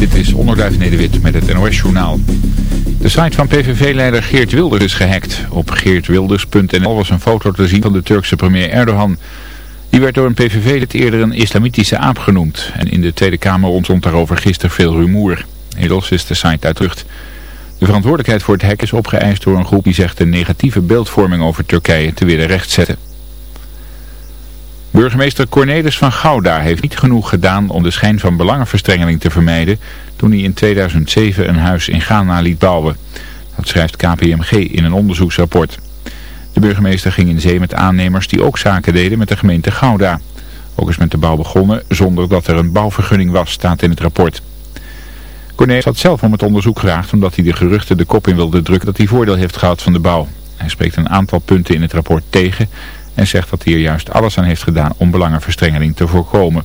Dit is Onderduif Nederwit met het NOS Journaal. De site van PVV-leider Geert Wilders is gehackt. Op geertwilders.nl was een foto te zien van de Turkse premier Erdogan. Die werd door een PVV-lid eerder een islamitische aap genoemd. En in de Tweede Kamer ontstond daarover gisteren veel rumoer. Inmiddels is de site uit. De verantwoordelijkheid voor het hack is opgeëist door een groep die zegt een negatieve beeldvorming over Turkije te willen rechtzetten. Burgemeester Cornelis van Gouda heeft niet genoeg gedaan om de schijn van belangenverstrengeling te vermijden toen hij in 2007 een huis in Ghana liet bouwen. Dat schrijft KPMG in een onderzoeksrapport. De burgemeester ging in zee met aannemers die ook zaken deden met de gemeente Gouda. Ook is met de bouw begonnen zonder dat er een bouwvergunning was, staat in het rapport. Cornelis had zelf om het onderzoek gevraagd omdat hij de geruchten de kop in wilde drukken dat hij voordeel heeft gehad van de bouw. Hij spreekt een aantal punten in het rapport tegen en zegt dat hij er juist alles aan heeft gedaan om belangenverstrengeling te voorkomen.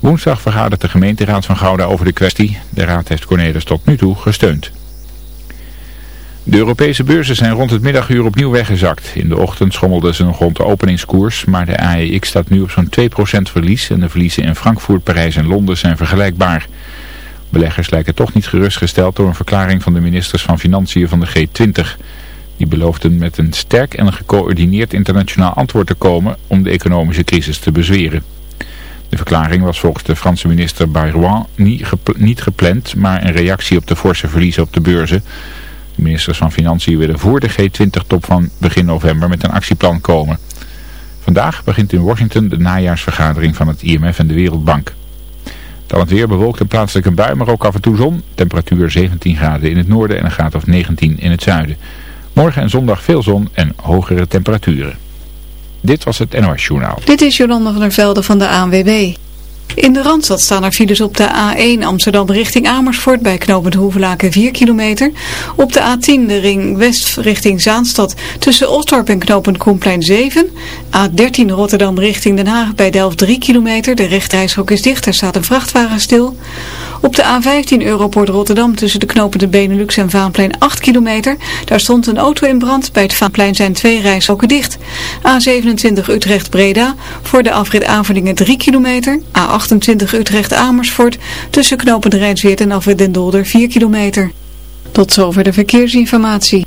Woensdag vergadert de gemeenteraad van Gouda over de kwestie. De raad heeft Cornelis tot nu toe gesteund. De Europese beurzen zijn rond het middaguur opnieuw weggezakt. In de ochtend schommelden ze nog rond de openingskoers, maar de AEX staat nu op zo'n 2% verlies en de verliezen in Frankfurt, Parijs en Londen zijn vergelijkbaar. Beleggers lijken toch niet gerustgesteld door een verklaring van de ministers van Financiën van de G20. Die beloofden met een sterk en gecoördineerd internationaal antwoord te komen om de economische crisis te bezweren. De verklaring was volgens de Franse minister Bayrou niet gepland, maar een reactie op de forse verliezen op de beurzen. De ministers van Financiën willen voor de G20-top van begin november met een actieplan komen. Vandaag begint in Washington de najaarsvergadering van het IMF en de Wereldbank. Dan het weer bewolkt en plaatselijk een bui, maar ook af en toe zon. Temperatuur 17 graden in het noorden en een graad of 19 in het zuiden. Morgen en zondag veel zon en hogere temperaturen. Dit was het NOS Journaal. Dit is Jolanda van der Velde van de ANWB. In de Randstad staan er files op de A1 Amsterdam richting Amersfoort bij knooppunt Hoevelaken 4 kilometer. Op de A10 de ring west richting Zaanstad tussen Osdorp en knooppunt Koenplein 7. A13 Rotterdam richting Den Haag bij Delft 3 kilometer. De rechtreishok is dicht, er staat een vrachtwagen stil. Op de A15 Europort Rotterdam tussen de knopen de Benelux en Vaanplein 8 kilometer. Daar stond een auto in brand. Bij het Vaanplein zijn twee rijstroken dicht. A27 Utrecht Breda voor de afrit Avelingen 3 kilometer. A28 Utrecht Amersfoort tussen knopen de Rijnsweert en afrit Den Dolder 4 kilometer. Tot zover de verkeersinformatie.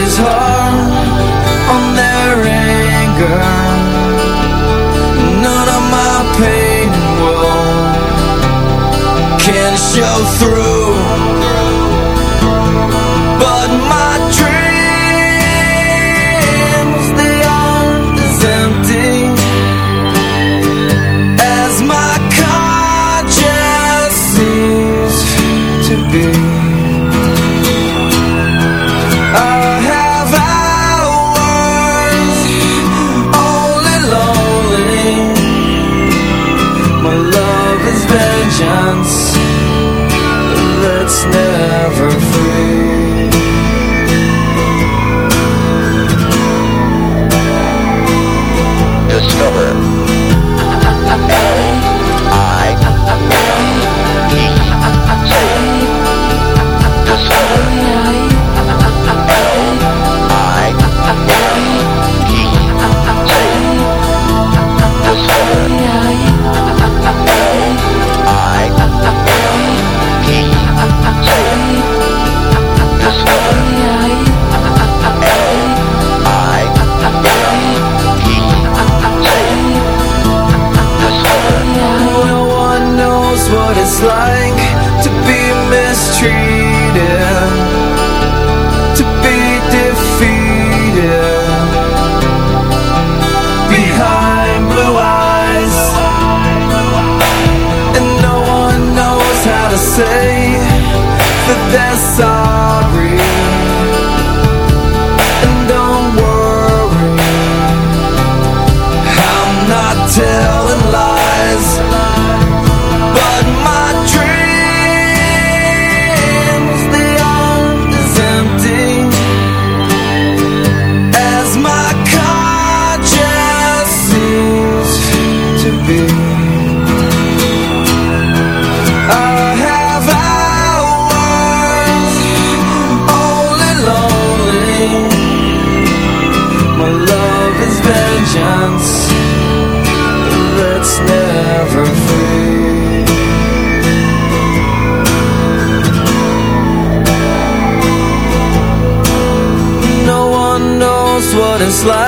Discover. I Slide.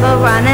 never run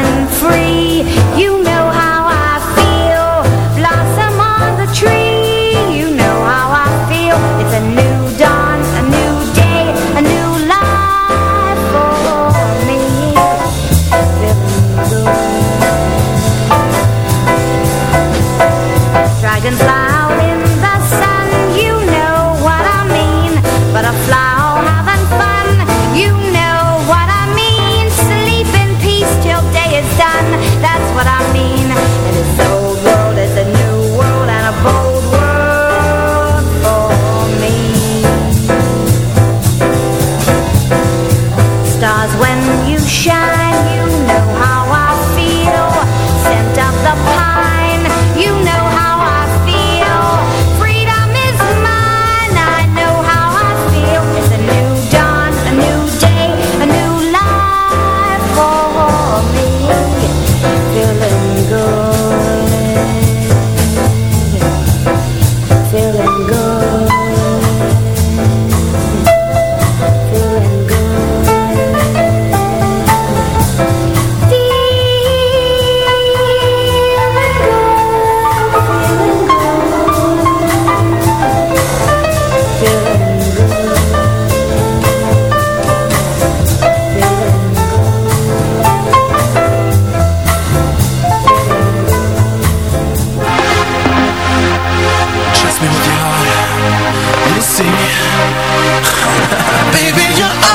Baby, you're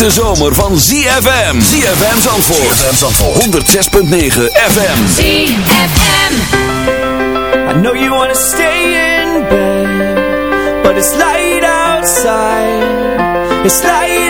De zomer van ZFM. ZFM Zandvoort. ZFM Zandvoort. 106.9 FM. ZFM. I know you want to stay in bed. But it's light outside. It's light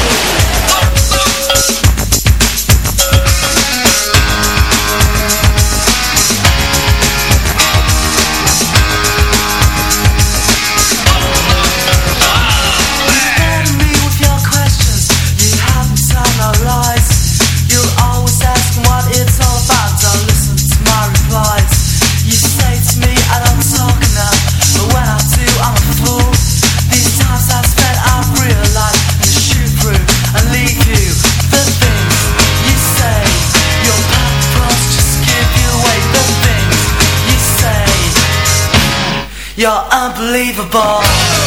unbelievable.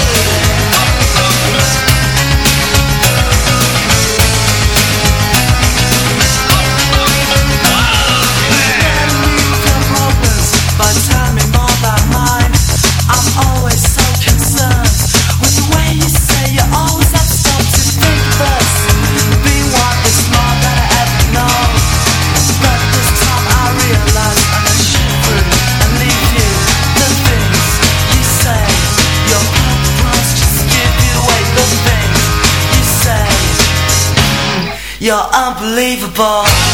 You're unbelievable.